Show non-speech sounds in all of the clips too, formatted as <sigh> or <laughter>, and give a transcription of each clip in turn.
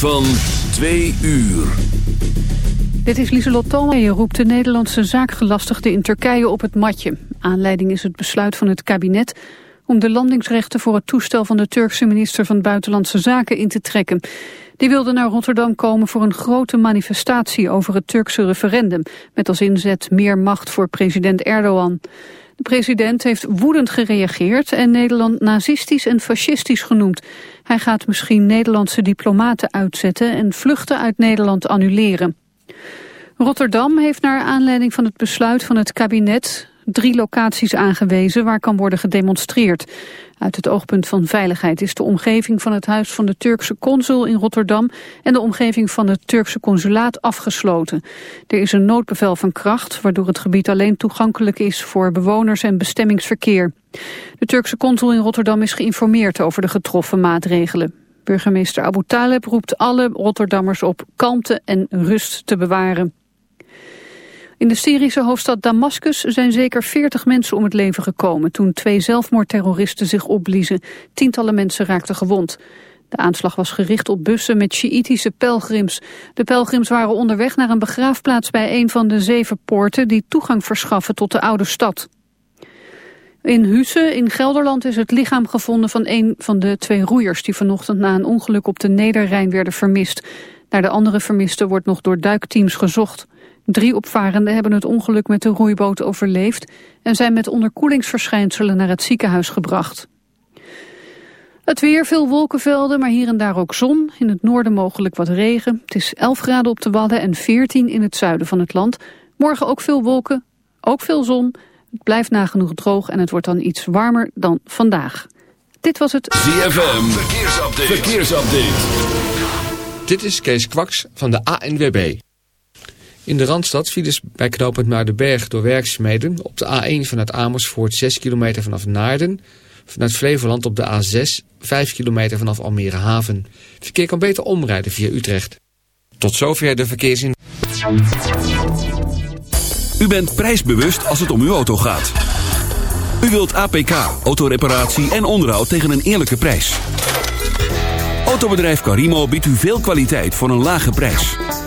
van twee uur. Dit is Lieselot Thomas. Je roept de Nederlandse zaakgelastigden in Turkije op het matje. Aanleiding is het besluit van het kabinet om de landingsrechten voor het toestel van de Turkse minister van Buitenlandse Zaken in te trekken. Die wilde naar Rotterdam komen voor een grote manifestatie over het Turkse referendum, met als inzet meer macht voor president Erdogan. De president heeft woedend gereageerd en Nederland nazistisch en fascistisch genoemd. Hij gaat misschien Nederlandse diplomaten uitzetten en vluchten uit Nederland annuleren. Rotterdam heeft naar aanleiding van het besluit van het kabinet drie locaties aangewezen waar kan worden gedemonstreerd. Uit het oogpunt van veiligheid is de omgeving van het huis van de Turkse consul in Rotterdam en de omgeving van het Turkse consulaat afgesloten. Er is een noodbevel van kracht, waardoor het gebied alleen toegankelijk is voor bewoners en bestemmingsverkeer. De Turkse consul in Rotterdam is geïnformeerd over de getroffen maatregelen. Burgemeester Abu Taleb roept alle Rotterdammers op kalmte en rust te bewaren. In de Syrische hoofdstad Damascus zijn zeker 40 mensen om het leven gekomen... toen twee zelfmoordterroristen zich opbliezen. Tientallen mensen raakten gewond. De aanslag was gericht op bussen met Sjiïtische pelgrims. De pelgrims waren onderweg naar een begraafplaats bij een van de zeven poorten... die toegang verschaffen tot de oude stad. In Husse in Gelderland is het lichaam gevonden van een van de twee roeiers... die vanochtend na een ongeluk op de Nederrijn werden vermist. Naar de andere vermisten wordt nog door duikteams gezocht. Drie opvarenden hebben het ongeluk met de roeiboot overleefd... en zijn met onderkoelingsverschijnselen naar het ziekenhuis gebracht. Het weer, veel wolkenvelden, maar hier en daar ook zon. In het noorden mogelijk wat regen. Het is 11 graden op de Wadden en 14 in het zuiden van het land. Morgen ook veel wolken, ook veel zon. Het blijft nagenoeg droog en het wordt dan iets warmer dan vandaag. Dit was het ZFM Verkeersupdate. Verkeersupdate. Dit is Kees Kwaks van de ANWB. In de Randstad files bij knooppunt Muidenberg door werkzaamheden op de A1 vanuit Amersfoort 6 kilometer vanaf Naarden. Vanuit Flevoland op de A6 5 kilometer vanaf Almere Haven. verkeer kan beter omrijden via Utrecht. Tot zover de verkeersin. U bent prijsbewust als het om uw auto gaat. U wilt APK, autoreparatie en onderhoud tegen een eerlijke prijs. Autobedrijf Carimo biedt u veel kwaliteit voor een lage prijs.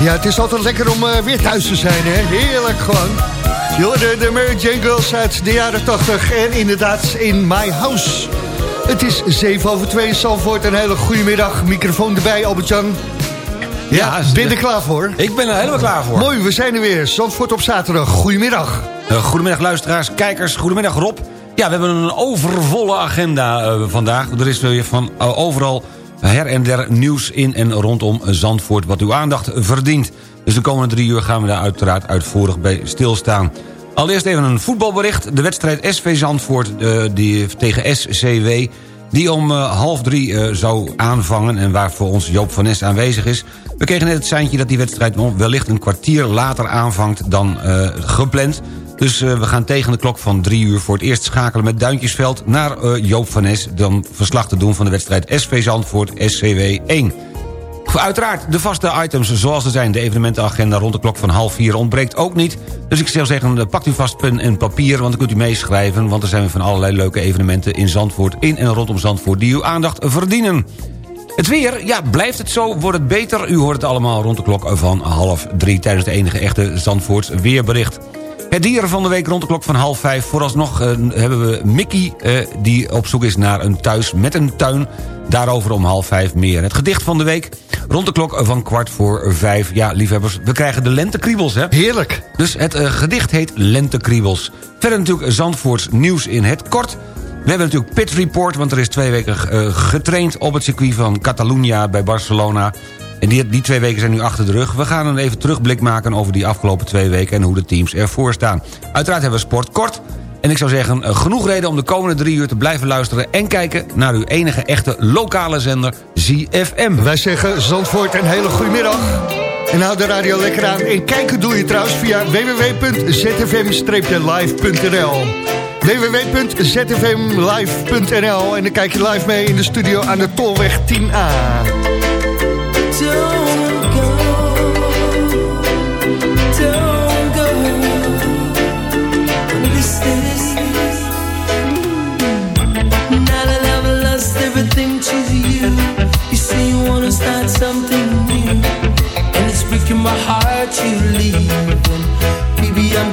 Ja, het is altijd lekker om eh, weer thuis te zijn, hè? Heerlijk gewoon. Je hoorde de Mary Jane Girls uit de jaren 80 en inderdaad in My House. Het is 7 over 2 Zalvoort. Een hele goede middag. Microfoon erbij, Albert-Jan. Ja, Ja, ben je er klaar voor? Ik ben er helemaal klaar voor. Mooi, we zijn er weer. Zandvoort op zaterdag. Goedemiddag. Eh, goedemiddag luisteraars, kijkers. Goedemiddag Rob. Ja, we hebben een overvolle agenda eh, vandaag. Er is weer van overal her en der nieuws in en rondom Zandvoort... wat uw aandacht verdient. Dus de komende drie uur gaan we daar uiteraard uitvoerig bij stilstaan. Allereerst even een voetbalbericht. De wedstrijd SV Zandvoort eh, die, tegen SCW... die om eh, half drie eh, zou aanvangen... en waarvoor ons Joop van Nes aanwezig is. We kregen net het seintje dat die wedstrijd wellicht een kwartier later aanvangt dan gepland... Dus eh, we gaan tegen de klok van drie uur voor het eerst schakelen met Duintjesveld... naar eh, Joop van Nes, dan verslag te doen van de wedstrijd SV Zandvoort SCW 1. Uiteraard, de vaste items zoals er zijn. De evenementenagenda rond de klok van half vier ontbreekt ook niet. Dus ik zou zeggen, eh, pakt u vast pen en papier... want dan kunt u meeschrijven... want er zijn van allerlei leuke evenementen in Zandvoort... in en rondom Zandvoort die uw aandacht verdienen. Het weer, ja, blijft het zo, wordt het beter? U hoort het allemaal rond de klok van half drie... tijdens de enige echte Zandvoorts weerbericht. Het dier van de week rond de klok van half vijf. Vooralsnog eh, hebben we Mickey eh, die op zoek is naar een thuis met een tuin. Daarover om half vijf meer. Het gedicht van de week rond de klok van kwart voor vijf. Ja, liefhebbers, we krijgen de lentekriebels, hè? Heerlijk. Dus het eh, gedicht heet Lentekriebels. Verder natuurlijk Zandvoorts nieuws in het kort. We hebben natuurlijk Pit Report, want er is twee weken eh, getraind... op het circuit van Catalunya bij Barcelona. En die, die twee weken zijn nu achter de rug. We gaan een even terugblik maken over die afgelopen twee weken... en hoe de teams ervoor staan. Uiteraard hebben we sport kort. En ik zou zeggen, eh, genoeg reden om de komende drie uur te blijven luisteren... en kijken naar uw enige echte lokale zender, ZFM. Wij zeggen Zandvoort een hele goede middag. En hou de radio lekker aan. En kijken doe je trouwens via www.zfm-live.nl www.zfmlive.nl En dan kijk je live mee in de studio aan de Tolweg 10A. Don't go, don't go. This is now that I've lost everything to you. You say you wanna start something new, and it's my heart to leave. I'm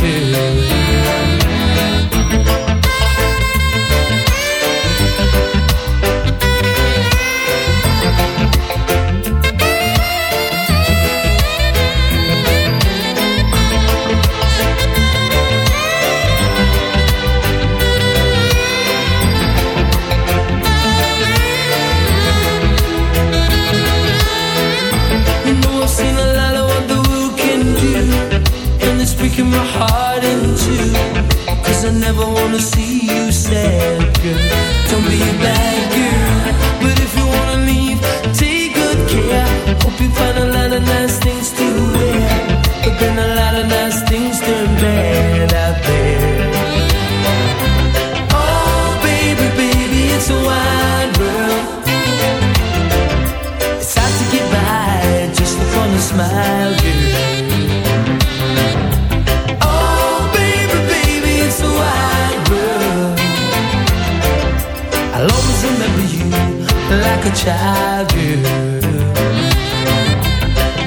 child, breaking my heart in two. Cause I never wanna see you sad, girl. Don't be a bad girl But if you wanna leave, take good care. Hope you find a lot of nice child you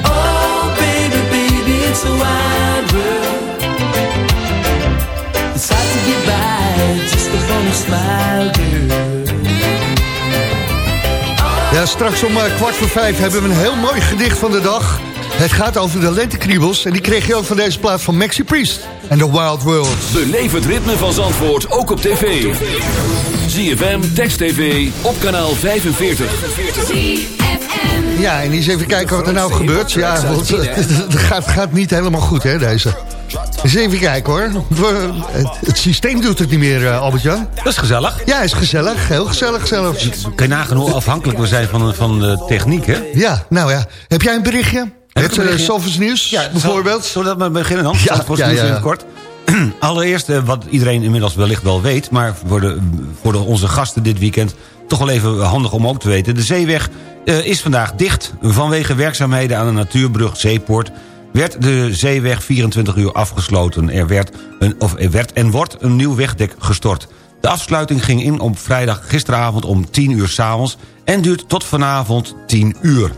Oh baby, baby, it's a wide world It's to just smile, Ja, straks om eh, kwart voor vijf hebben we een heel mooi gedicht van de dag. Het gaat over de lentekriebels en die kreeg je ook van deze plaat van Maxi Priest en The Wild World. Beleef het ritme van Zandvoort ook op tv. ZFM, Text TV, op kanaal 45. Ja, en eens even kijken wat er nou gebeurt. Ja, want eh, <laughs> het gaat, gaat niet helemaal goed, hè, deze. Eens even kijken, hoor. We- Het, het systeem doet het niet meer, eh, Albert-Jan. Dat is gezellig. Ja, is gezellig. Heel gezellig zelfs. Kan je nagaan hoe afhankelijk we zijn van, van de techniek, hè? Ja, nou ja. Heb jij een berichtje? Heb Het uh? Zalvers Nieuws, bijvoorbeeld? Zullen we dat maar beginnen dan? Ja, ja, nieuws ja, in ja. het kort. <clears throat> Allereerst, eh, wat iedereen inmiddels wellicht wel weet... maar voor, de, voor onze gasten dit weekend toch wel even handig om ook te weten... de zeeweg eh, is vandaag dicht. Vanwege werkzaamheden aan de natuurbrug Zeepoort... werd de zeeweg 24 uur afgesloten. Er werd, een, of er werd en wordt een nieuw wegdek gestort. De afsluiting ging in op vrijdag gisteravond om 10 uur s'avonds... en duurt tot vanavond 10 uur.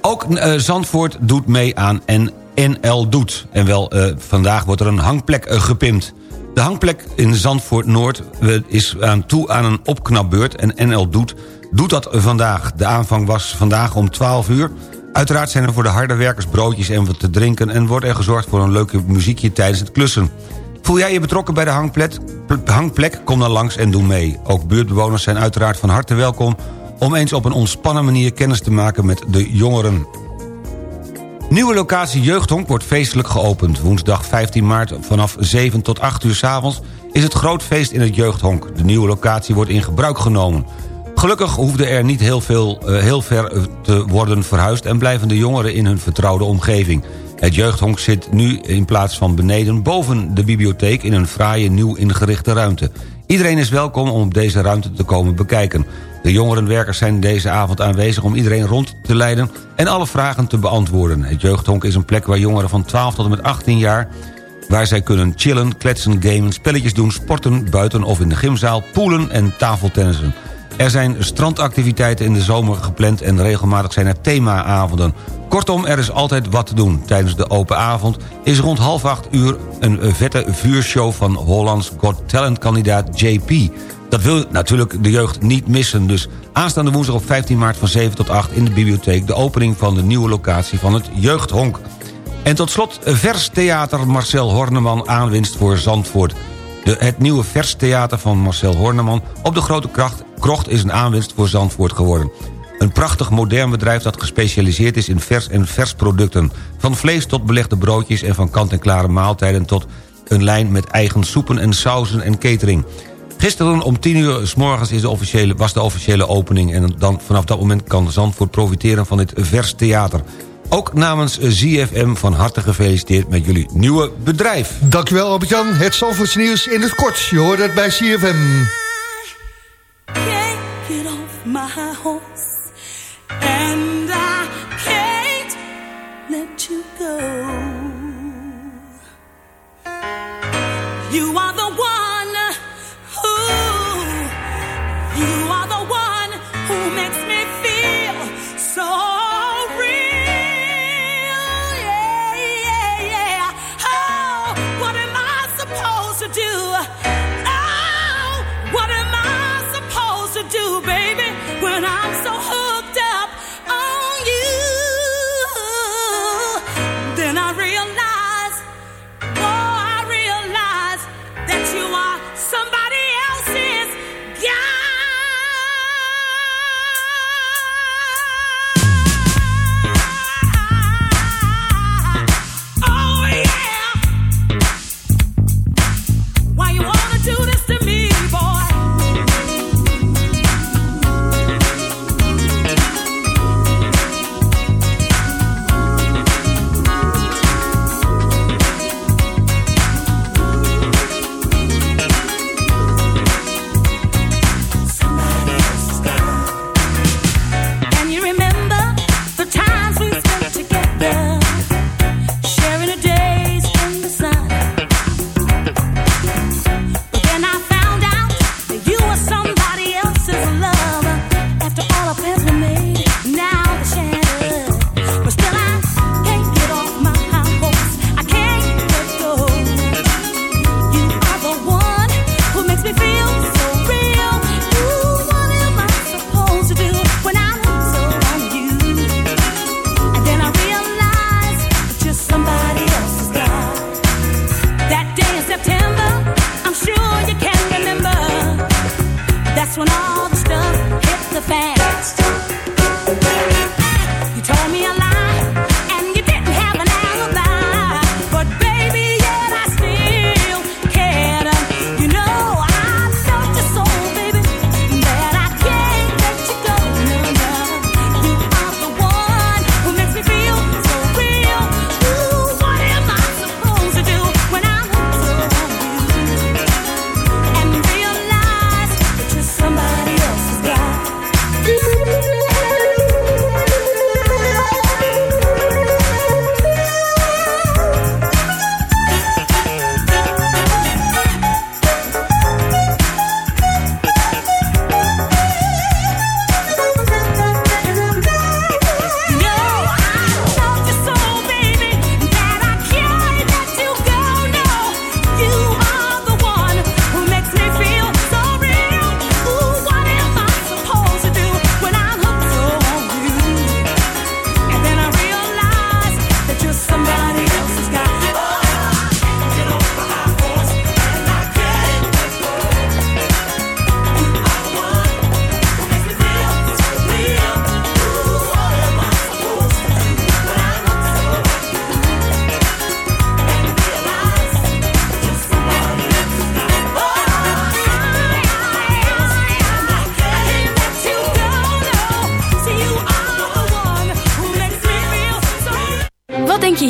Ook eh, Zandvoort doet mee aan en NL Doet. En wel, eh, vandaag wordt er een hangplek eh, gepimpt. De hangplek in Zandvoort Noord is aan toe aan een opknapbeurt... en NL Doet doet dat vandaag. De aanvang was vandaag om 12 uur. Uiteraard zijn er voor de harde werkers broodjes en wat te drinken... en wordt er gezorgd voor een leuke muziekje tijdens het klussen. Voel jij je betrokken bij de hangplek? Hangplek? Kom dan langs en doe mee. Ook buurtbewoners zijn uiteraard van harte welkom... om eens op een ontspannen manier kennis te maken met de jongeren. Nieuwe locatie Jeugdhonk wordt feestelijk geopend. Woensdag 15 maart vanaf 7 tot 8 uur 's avonds is het groot feest in het Jeugdhonk. De nieuwe locatie wordt in gebruik genomen. Gelukkig hoefde er niet heel, veel, eh, heel ver eh, te worden verhuisd... en blijven de jongeren in hun vertrouwde omgeving. Het jeugdhonk zit nu in plaats van beneden boven de bibliotheek... in een fraaie nieuw ingerichte ruimte. Iedereen is welkom om deze ruimte te komen bekijken. De jongerenwerkers zijn deze avond aanwezig om iedereen rond te leiden... en alle vragen te beantwoorden. Het jeugdhonk is een plek waar jongeren van 12 tot en met 18 jaar waar zij kunnen chillen, kletsen, gamen, spelletjes doen... sporten, buiten of in de gymzaal, poelen en tafeltennissen. Er zijn strandactiviteiten in de zomer gepland... en regelmatig zijn er themaavonden. Kortom, er is altijd wat te doen. Tijdens de open avond is rond half acht uur... een vette vuurshow van Hollands Got Talent-kandidaat JP. Dat wil natuurlijk de jeugd niet missen. Dus aanstaande woensdag op 15 maart van 7 tot 8 in de bibliotheek... de opening van de nieuwe locatie van het Jeugdhonk. En tot slot Vers Theater Marcel Horneman aanwinst voor Zandvoort. De, het nieuwe Vers Theater van Marcel Horneman op de Grote Kracht, Krocht is een aanwinst voor Zandvoort geworden. Een prachtig modern bedrijf dat gespecialiseerd is in vers en versproducten. Van vlees tot belegde broodjes en van kant-en-klare maaltijden... tot een lijn met eigen soepen en sauzen en catering. Gisteren om 10 uur s morgens is de officiële, was de officiële opening... en dan, vanaf dat moment kan Zandvoort profiteren van dit vers theater. Ook namens ZFM van harte gefeliciteerd met jullie nieuwe bedrijf. Dankjewel Albert-Jan. Het Zalvoorts nieuws in het kort. Je hoort het bij CFM. Can't get off my horse,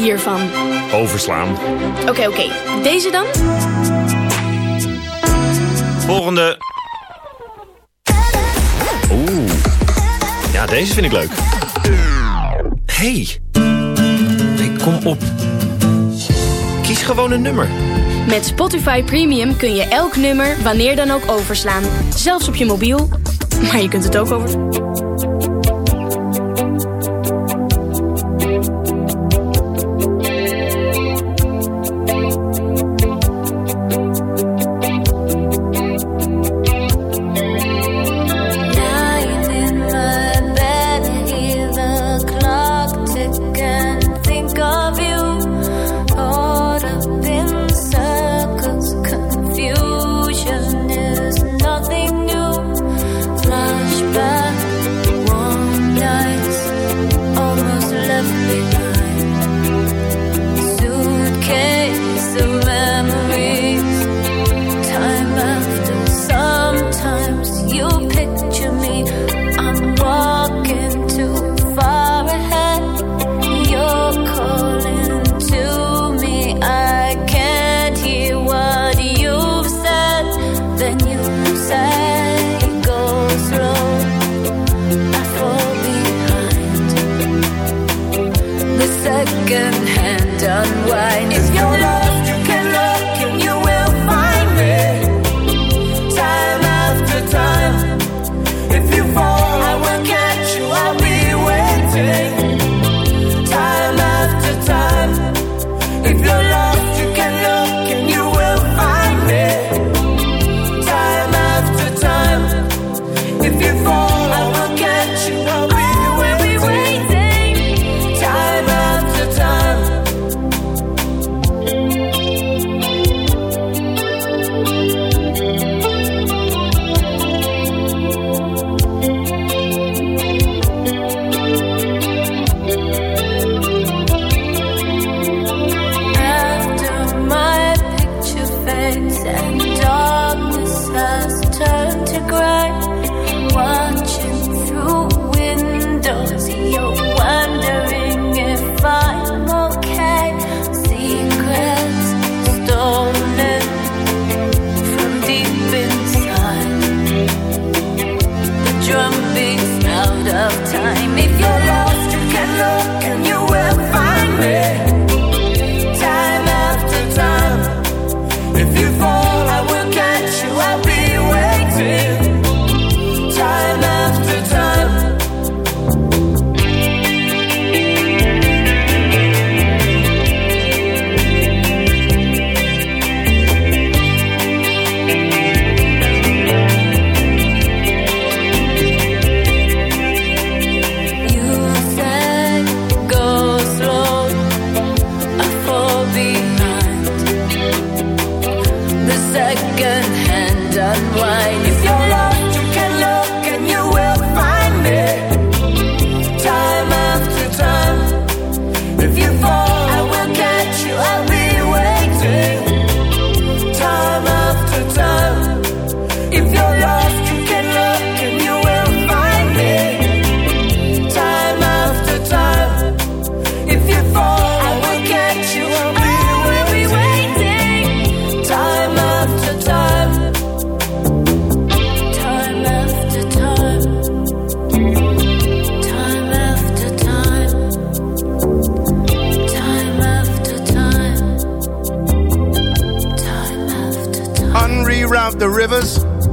hiervan? Overslaan. Oké, oké. Deze dan? Volgende. Oeh. Ja, deze vind ik leuk. Hey. Hey, kom op. Kies gewoon een nummer. Met Spotify Premium kun je elk nummer wanneer dan ook overslaan. Zelfs op je mobiel. Maar je kunt het ook over...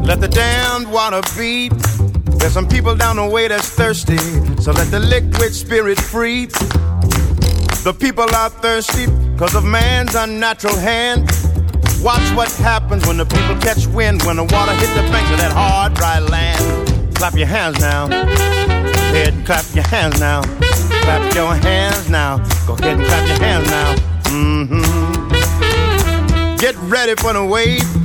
let the damned water beat. There's some people down the way that's thirsty, so let the liquid spirit free. The people are thirsty because of man's unnatural hand. Watch what happens when the people catch wind, when the water hit the banks of that hard, dry land. Clap your hands now. Go ahead and clap your hands now. Clap your hands now. Go ahead and clap your hands now. Mm-hmm. Get ready for the wave.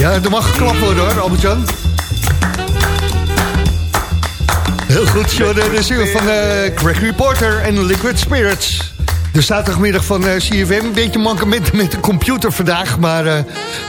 Ja, er mag geklapt worden hoor, Albert-Jan. Heel goed, Jordan, de single van uh, Gregory Porter en Liquid Spirits. De zaterdagmiddag van uh, CFM. Een beetje mankement met de computer vandaag, maar uh,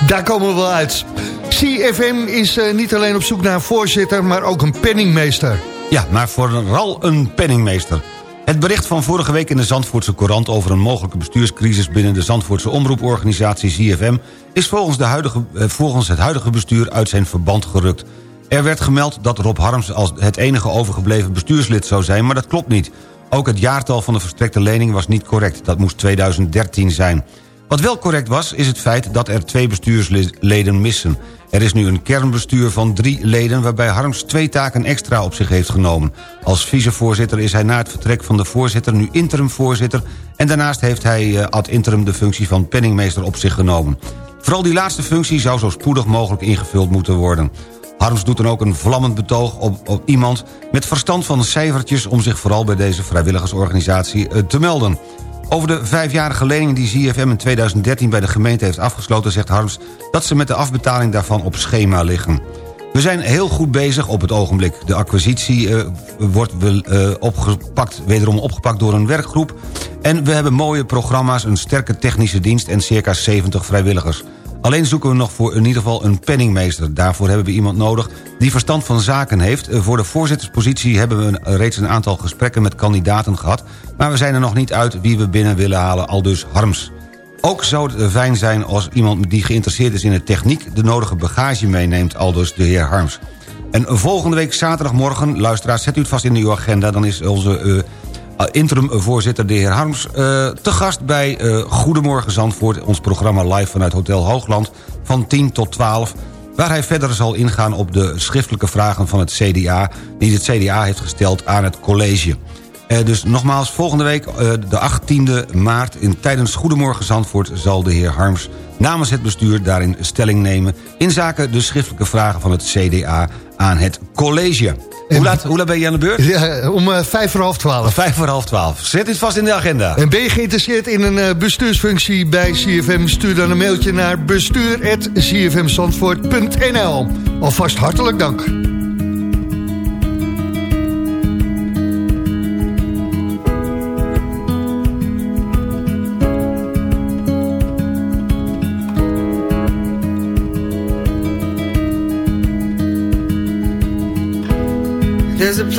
daar komen we wel uit. CFM is niet alleen op zoek naar een voorzitter, maar ook een penningmeester. Ja, maar vooral een penningmeester. Het bericht van vorige week in de Zandvoortse Courant... over een mogelijke bestuurscrisis binnen de Zandvoortse omroeporganisatie ZFM... is volgens, de huidige, volgens het huidige bestuur uit zijn verband gerukt. Er werd gemeld dat Rob Harms als het enige overgebleven bestuurslid zou zijn... maar dat klopt niet. Ook het jaartal van de verstrekte lening was niet correct. Dat moest 2013 zijn. Wat wel correct was, is het feit dat er twee bestuursleden missen. Er is nu een kernbestuur van drie leden... waarbij Harms twee taken extra op zich heeft genomen. Als vicevoorzitter is hij na het vertrek van de voorzitter... nu interimvoorzitter en daarnaast heeft hij ad interim... de functie van penningmeester op zich genomen. Vooral die laatste functie zou zo spoedig mogelijk ingevuld moeten worden. Harms doet dan ook een vlammend betoog op, op iemand met verstand van cijfertjes... om zich vooral bij deze vrijwilligersorganisatie uh, te melden. Over de vijfjarige lening die ZFM in 2013 bij de gemeente heeft afgesloten... zegt Harms dat ze met de afbetaling daarvan op schema liggen. We zijn heel goed bezig op het ogenblik. De acquisitie uh, wordt uh, opgepakt, wederom opgepakt door een werkgroep... en we hebben mooie programma's, een sterke technische dienst... en circa 70 vrijwilligers. Alleen zoeken we nog voor in ieder geval een penningmeester. Daarvoor hebben we iemand nodig die verstand van zaken heeft. Voor de voorzitterspositie hebben we reeds een aantal gesprekken met kandidaten gehad... maar we zijn er nog niet uit wie we binnen willen halen, al dus Harms. Ook zou het fijn zijn als iemand die geïnteresseerd is in de techniek... de nodige bagage meeneemt, aldus de heer Harms. En volgende week zaterdagmorgen, luisteraars, zet u het vast in uw agenda... dan is onze interim-voorzitter, de heer Harms... Uh, te gast bij uh, Goedemorgen Zandvoort... ons programma live vanuit Hotel Hoogland van 10 tot 12 waar hij verder zal ingaan op de schriftelijke vragen van het CDA... die het CDA heeft gesteld aan het college. Dus nogmaals, volgende week, de 18e maart... In, tijdens Goedemorgen Zandvoort zal de heer Harms namens het bestuur daarin stelling nemen... in zaken de schriftelijke vragen van het CDA aan het college. Hoe laat, hoe laat ben je aan de beurt? Ja, om uh, vijf voor half twaalf. Vijf voor half twaalf. Zet dit vast in de agenda. En ben je geïnteresseerd in een uh, bestuursfunctie bij CFM? Stuur dan een mailtje naar bestuur.cfmzandvoort.nl Alvast hartelijk dank.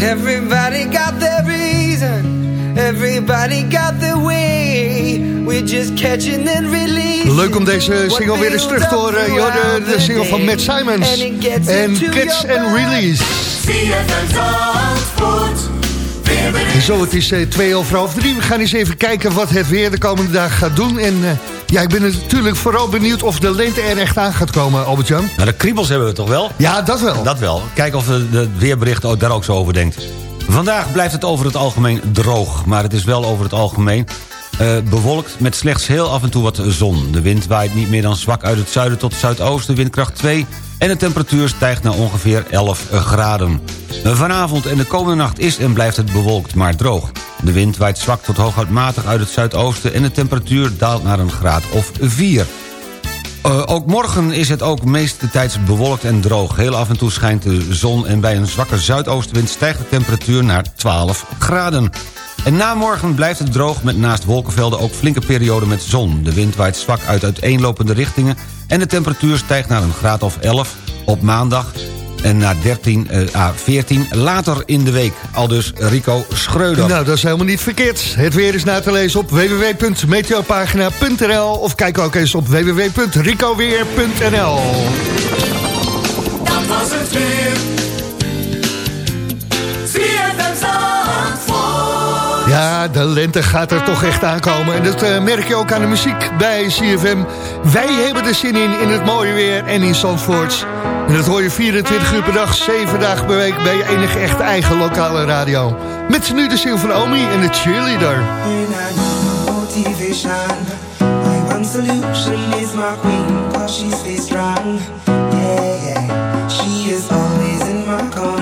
Everybody got their reason. Everybody got their way. We're just catching and releasing. Leuk om deze single weer eens terug te horen. Je hoorde de single van Matt Simons. En Catch and Release. Zo, het is uh, twee over half drie. We gaan eens even kijken wat het weer de komende dagen gaat doen. En uh, ja, ik ben natuurlijk vooral benieuwd of de lente er echt aan gaat komen, Albert-Jan. Nou, de kriebels hebben we toch wel? Ja, dat wel. Dat wel. Kijk of de weerbericht daar ook zo over denkt. Vandaag blijft het over het algemeen droog. Maar het is wel over het algemeen uh, bewolkt met slechts heel af en toe wat zon. De wind waait niet meer dan zwak uit het zuiden tot zuidoosten, windkracht 2... en de temperatuur stijgt naar ongeveer 11 graden. Vanavond en de komende nacht is en blijft het bewolkt, maar droog. De wind waait zwak tot hooguit matig uit het zuidoosten... en de temperatuur daalt naar een graad of 4. Uh, ook morgen is het ook meestentijds bewolkt en droog. Heel af en toe schijnt de zon en bij een zwakke zuidoostenwind... stijgt de temperatuur naar 12 graden. En na morgen blijft het droog met naast wolkenvelden ook flinke perioden met zon. De wind waait zwak uit uiteenlopende richtingen... en de temperatuur stijgt naar een graad of 11 op maandag en naar 13 uh, à 14 later in de week. Al dus Rico Schreuder. Nou, dat is helemaal niet verkeerd. Het weer is na te lezen op www.meteopagina.nl of kijk ook eens op www.ricoweer.nl Dat was het weer. De lente gaat er toch echt aankomen. En dat eh, merk je ook aan de muziek bij CFM. Wij hebben er zin in, in het mooie weer en in Zandvoort. En dat hoor je 24 uur per dag, 7 dagen per week... bij je enige echt eigen lokale radio. Met nu de Silver van Omi en de cheerleader. She is always in my car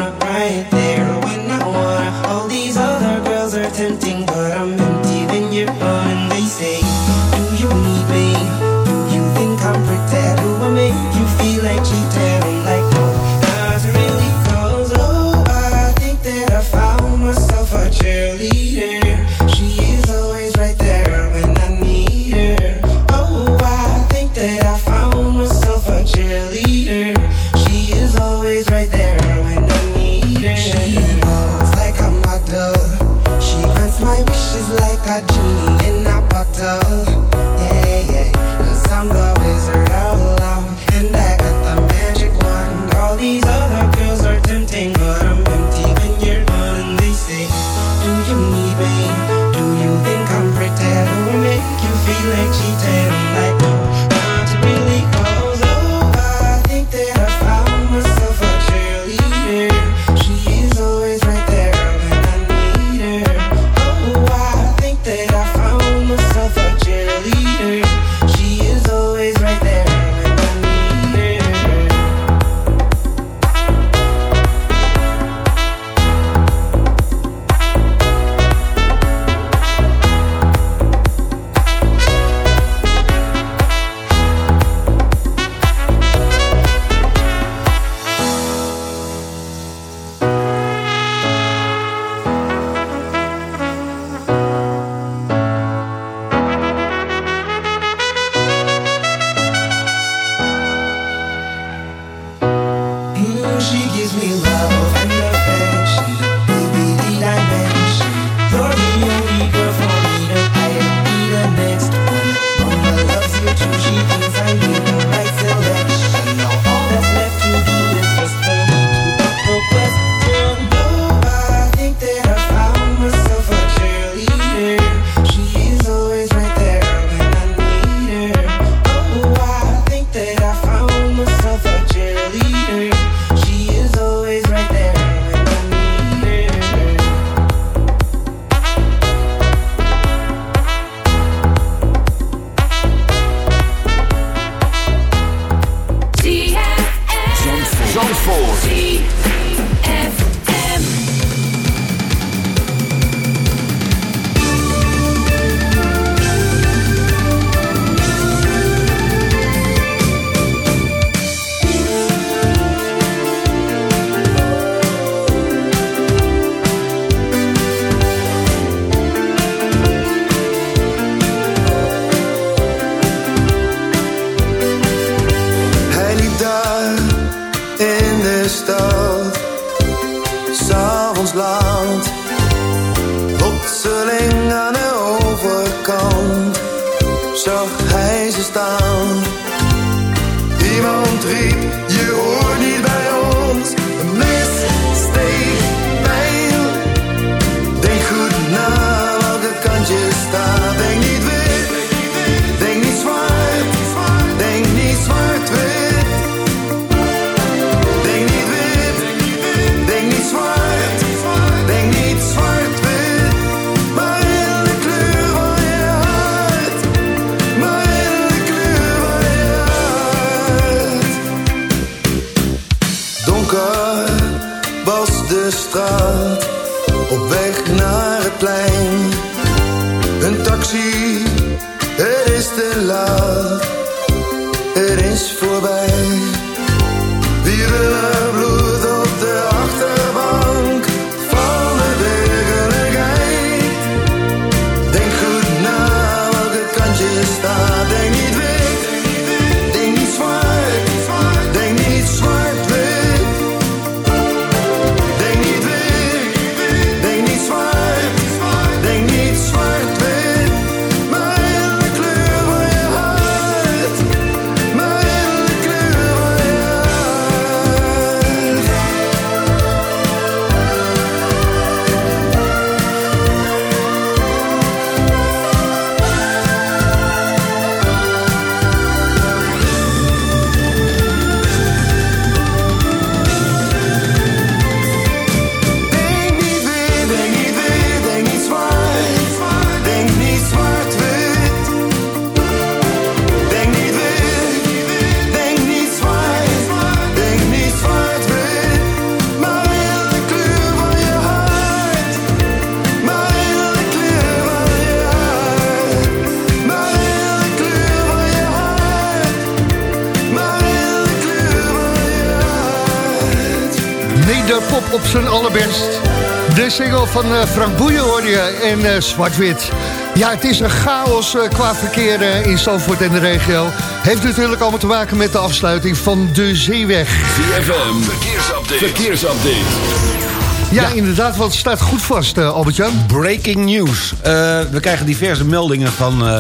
van eh, Frank Boeien hoorde je en eh, Zwart-Wit. Ja, het is een chaos eh, qua verkeer in Zandvoort en de regio. Heeft natuurlijk allemaal te maken met de afsluiting van de zeeweg. ZFM, verkeersupdate. verkeersupdate. Ja, inderdaad, want het staat goed vast, eh, Albert-Jan. Breaking news. Eh, we krijgen diverse meldingen van eh,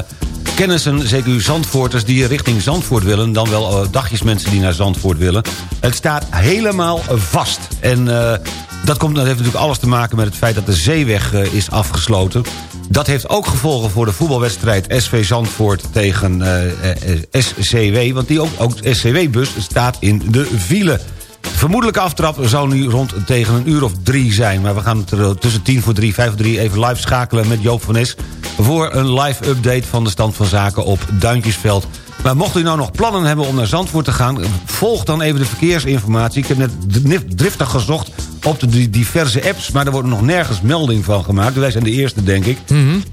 kennissen, zeker u Zandvoorters... die richting Zandvoort willen, dan wel eh, dagjesmensen die naar Zandvoort willen. Het staat helemaal vast. En eh, dat, komt, dat heeft natuurlijk alles te maken met het feit dat de zeeweg eh, is afgesloten. Dat heeft ook gevolgen voor de voetbalwedstrijd SV Zandvoort tegen eh, eh, SCW... want die ook, ook SCW-bus staat in de file. Vermoedelijke aftrap zou nu rond tegen een uur of drie zijn. Maar we gaan tussen tien voor drie, vijf voor drie even live schakelen met Joop van Nes... voor een live update van de stand van zaken op Duintjesveld. Maar mocht u nou nog plannen hebben om naar Zandvoort te gaan... volg dan even de verkeersinformatie. Ik heb net driftig gezocht op de diverse apps... maar er wordt nog nergens melding van gemaakt. Wij zijn de eerste, denk ik.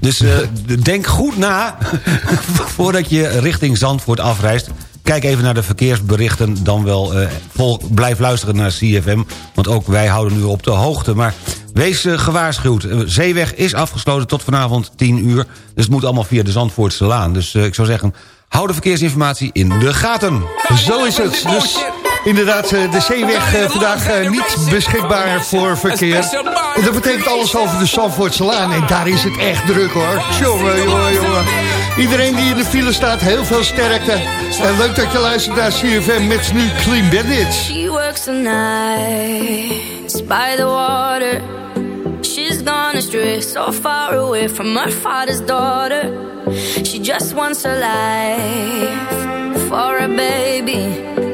Dus eh, denk goed na <laughs> voordat je richting Zandvoort afreist. Kijk even naar de verkeersberichten, dan wel eh, vol, blijf luisteren naar CFM... want ook wij houden u op de hoogte. Maar wees eh, gewaarschuwd, Zeeweg is afgesloten tot vanavond 10 uur... dus het moet allemaal via de Zandvoortse Laan. Dus ik zou zeggen, hou de verkeersinformatie in de gaten. Zo is het. Dus inderdaad, eh, de zeeweg eh, vandaag eh, niet beschikbaar voor verkeer. En dat betekent alles over de Zandvoortse Laan. En daar is het echt druk hoor. Jongen, jongen, jongen. Iedereen die in de file staat, heel veel sterkte. En leuk dat je luistert naar CFM met nu Clean Bandits. She works the nights by the water. She's gone astray, so far away from her father's daughter. She just wants a life for a baby.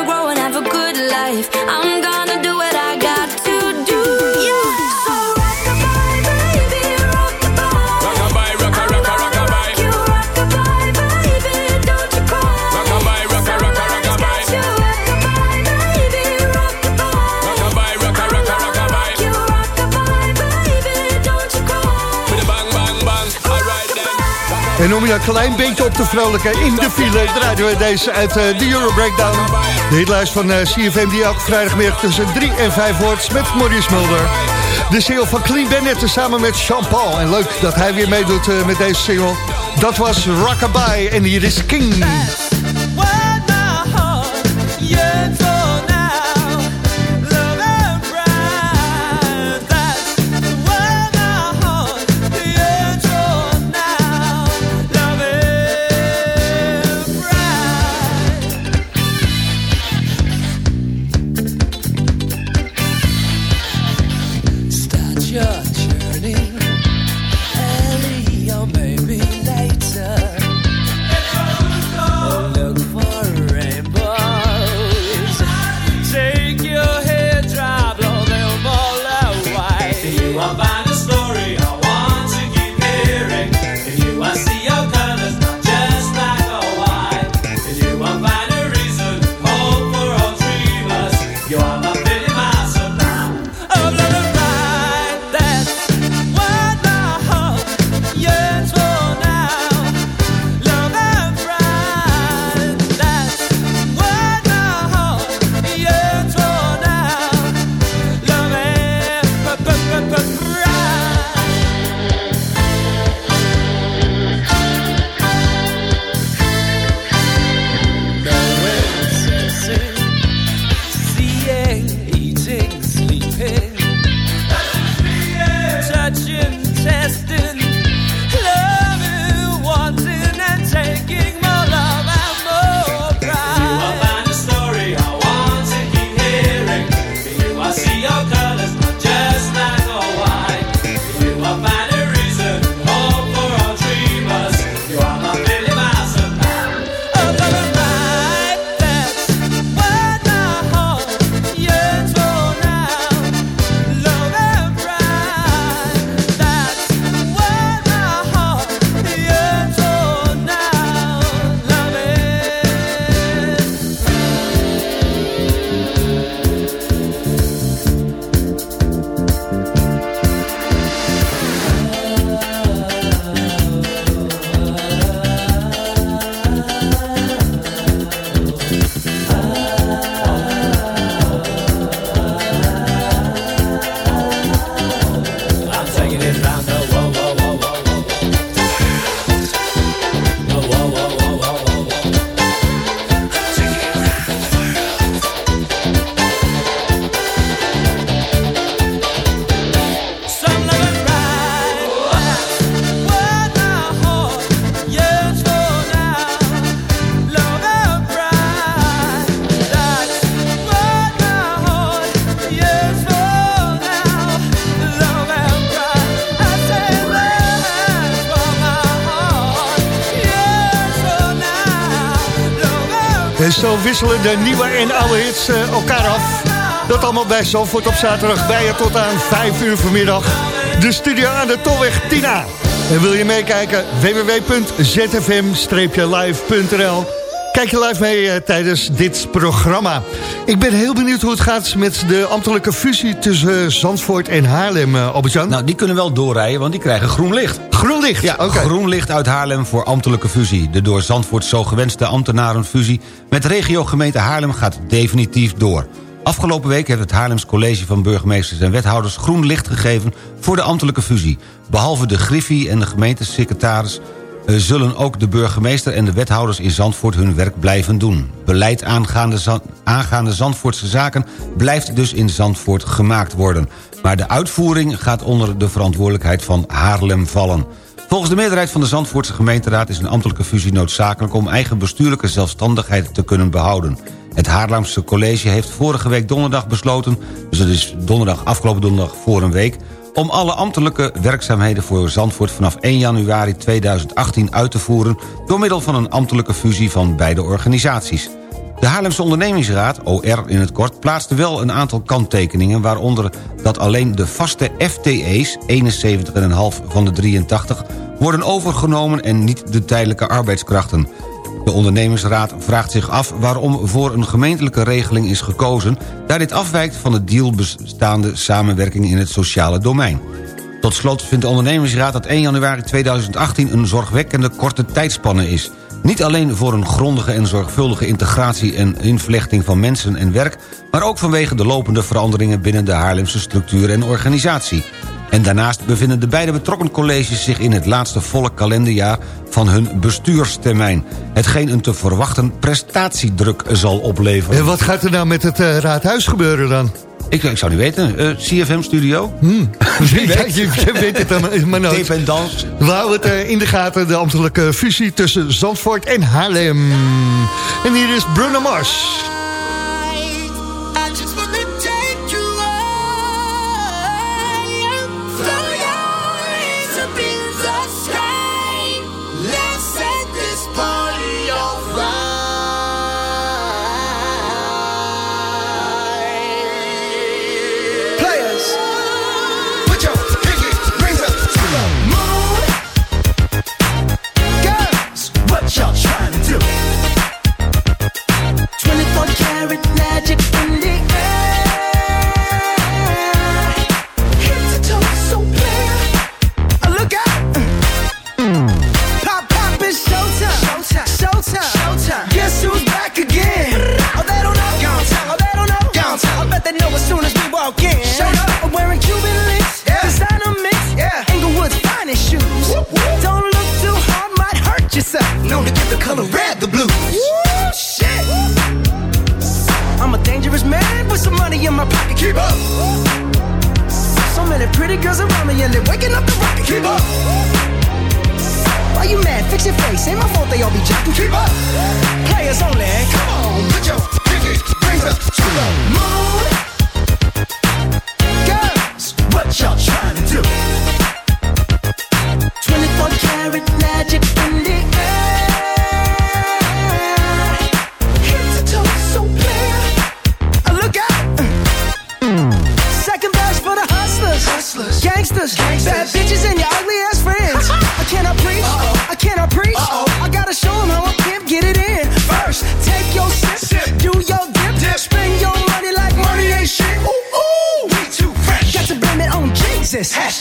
En om je een klein beetje op te vrolijken in de file... draaien we deze uit eh, de Euro Breakdown. De hitlijst van uh, CFM die elke vrijdagmiddag tussen 3 en 5 wordt met Maurice Mulder. De single van Clean Bennett samen met Jean Paul. En leuk dat hij weer meedoet uh, met deze single. Dat was Rockabye en hier is King. Wisselen de nieuwe en oude hits uh, elkaar af. Dat allemaal bij Zandvoort op zaterdag bij je tot aan 5 uur vanmiddag. De studio aan de Tolweg Tina. En wil je meekijken? www.zfm-live.nl Kijk je live mee uh, tijdens dit programma. Ik ben heel benieuwd hoe het gaat met de ambtelijke fusie tussen uh, Zandvoort en Haarlem, uh, Albert-Jan. Nou, die kunnen wel doorrijden, want die krijgen groen licht. Groen licht? Ja, okay. groen licht uit Haarlem voor ambtelijke fusie. De door Zandvoort zo gewenste ambtenarenfusie met regiogemeente Haarlem gaat definitief door. Afgelopen week heeft het Haarlems College van Burgemeesters en Wethouders groen licht gegeven voor de ambtelijke fusie. Behalve de Griffie en de gemeentesecretaris zullen ook de burgemeester en de wethouders in Zandvoort hun werk blijven doen. Beleid aangaande, aangaande Zandvoortse zaken blijft dus in Zandvoort gemaakt worden. Maar de uitvoering gaat onder de verantwoordelijkheid van Haarlem vallen. Volgens de meerderheid van de Zandvoortse gemeenteraad... is een ambtelijke fusie noodzakelijk om eigen bestuurlijke zelfstandigheid te kunnen behouden. Het Haarlemse College heeft vorige week donderdag besloten... dus het is donderdag, afgelopen donderdag voor een week om alle ambtelijke werkzaamheden voor Zandvoort vanaf 1 januari 2018 uit te voeren... door middel van een ambtelijke fusie van beide organisaties. De Haarlemse ondernemingsraad, OR in het kort, plaatste wel een aantal kanttekeningen... waaronder dat alleen de vaste FTE's, 71,5 van de 83, worden overgenomen en niet de tijdelijke arbeidskrachten. De ondernemingsraad vraagt zich af waarom voor een gemeentelijke regeling is gekozen... daar dit afwijkt van de deal bestaande samenwerking in het sociale domein. Tot slot vindt de ondernemingsraad dat 1 januari 2018 een zorgwekkende korte tijdspanne is. Niet alleen voor een grondige en zorgvuldige integratie en invlechting van mensen en werk... maar ook vanwege de lopende veranderingen binnen de Haarlemse structuur en organisatie. En daarnaast bevinden de beide betrokken colleges zich in het laatste volle kalenderjaar van hun bestuurstermijn. Hetgeen een te verwachten prestatiedruk zal opleveren. En wat gaat er nou met het eh, raadhuis gebeuren dan? Ik, ik zou niet weten. Eh, CFM-studio? Hmm. <laughs> <laughs> Ja, je, je weet het dan maar nooit. Tape en dans. We houden het eh, in de gaten, de ambtelijke fusie tussen Zandvoort en Haarlem. En hier is Bruno Mars. I'm wearing Cuban links. Yeah. Designer mix. Yeah. Finest shoes. Whoop, whoop. Don't look too hard, might hurt yourself. Known to give the color red the blues. Woo, shit. I'm a dangerous man with some money in my pocket. Keep up, So many pretty girls around me and they're waking up the rocket. keep up, Why you mad? Fix your face. Ain't my fault they all be jacking. keep up. Players only. Come on, put your pinky rings up to the moon. Y'all trying to do? 24 karat magic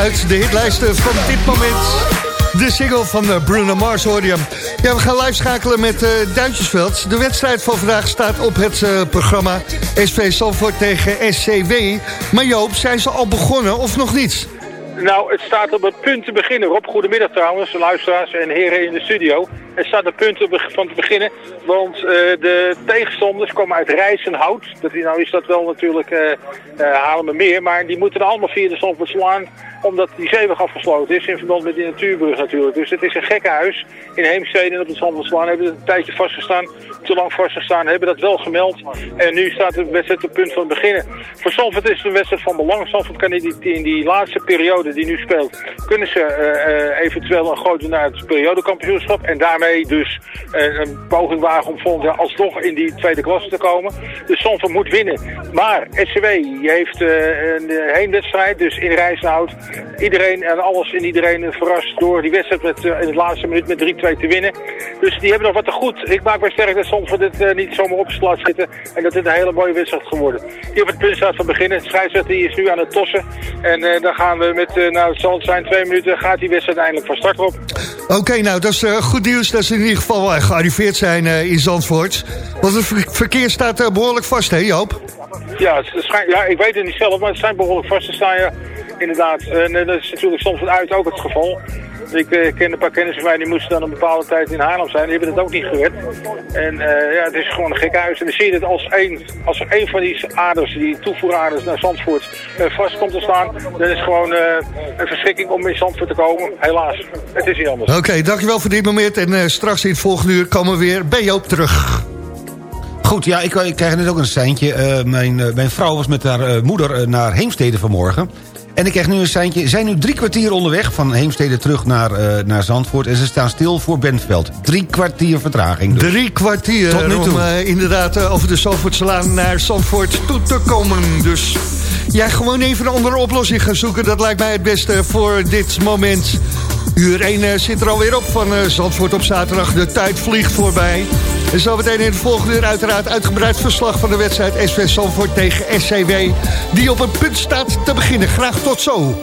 uit de hitlijsten van dit moment. De single van eh, Bruno Mars hoor je. Ja, we gaan live schakelen met Duintjesveld. De wedstrijd van vandaag staat op het eh, programma SV Salford tegen SCW. Maar Joop, zijn ze al begonnen of nog niet? Nou, het staat op het punt te beginnen. Rob, goedemiddag trouwens, luisteraars en heren in de studio. Het staat op het punt van te beginnen, want eh, de tegenstanders komen uit Rijsenhout. Dat, nou is dat wel natuurlijk uh, uh, meer, maar die moeten allemaal via de Zandvoort slaan, omdat die zeeweg afgesloten is in verband met die natuurbrug natuurlijk. Dus het is een gekke huis in Heemstede en op de Zandvoort slaan hebben ze een tijdje vastgestaan te lang vastgestaan, hebben dat wel gemeld. En nu staat de wedstrijd op het punt van beginnen. Voor Zandvoort is het een wedstrijd van belang. Zandvoort kan in die, in die laatste periode die nu speelt, kunnen ze eh, eh, eventueel een groot doen naar het periodekampioenschap. En daarmee dus eh, een poging wagen om volgend jaar alsnog in die tweede klasse te komen. Dus Zandvoort moet winnen. Maar SCW heeft een heenwedstrijd, dus in Rijshout. Iedereen en alles en iedereen verrast door die wedstrijd met, in het laatste minuut met 3-2 te winnen. Dus die hebben nog wat te goed. Ik maak mij sterk dat Zandvoort dit niet zomaar op laat zitten. En dat dit een hele mooie wedstrijd geworden. Die op het punt staat van beginnen. Die is nu aan het tossen. En dan gaan we met, nou het zal het zijn, twee minuten gaat die wedstrijd eindelijk van start op. Oké, nou, dat is uh, goed nieuws dat ze in ieder geval uh, gearriveerd zijn uh, in Zandvoort. Want het verkeer staat behoorlijk vast, hè Joop? Ja, ja, ik weet het niet zelf, maar het zijn behoorlijk vast te staan. Inderdaad. En dat is natuurlijk soms uit ook het geval. Ik uh, ken een paar kennissen van mij, die moesten dan een bepaalde tijd in Haarlem zijn. Die hebben het ook niet gewet. En uh, ja, het is gewoon een gek huis. En dan zie je het als, een, als er een van die aders, die toevoeraders naar Zandvoort, uh, vast komt te staan. Dan is gewoon een verschrikking om in Zandvoort te komen. Helaas, het is niet anders. Oké, okay, dankjewel voor dit moment. En straks in het volgende uur komen we weer bij Joop terug. Goed, ja, ik, ik krijg net ook een seintje. mijn, mijn vrouw was met haar moeder naar Heemstede vanmorgen. En ik krijg nu een seintje. zijn nu drie kwartier onderweg van Heemstede terug naar, uh, naar Zandvoort. En ze staan stil voor Bentveld. Drie kwartier vertraging dus. Drie kwartier Tot nu toe. om uh, inderdaad uh, over de Zandvoortselaan naar Zandvoort toe te komen. Dus ja, gewoon even een andere oplossing gaan zoeken. Dat lijkt mij het beste voor dit moment. Uur 1 zit er alweer op van Zandvoort op zaterdag. De tijd vliegt voorbij. En zo meteen in het volgende uur uiteraard uitgebreid verslag van de wedstrijd SV Zandvoort tegen SCW. Die op een punt staat te beginnen. Graag tot zo.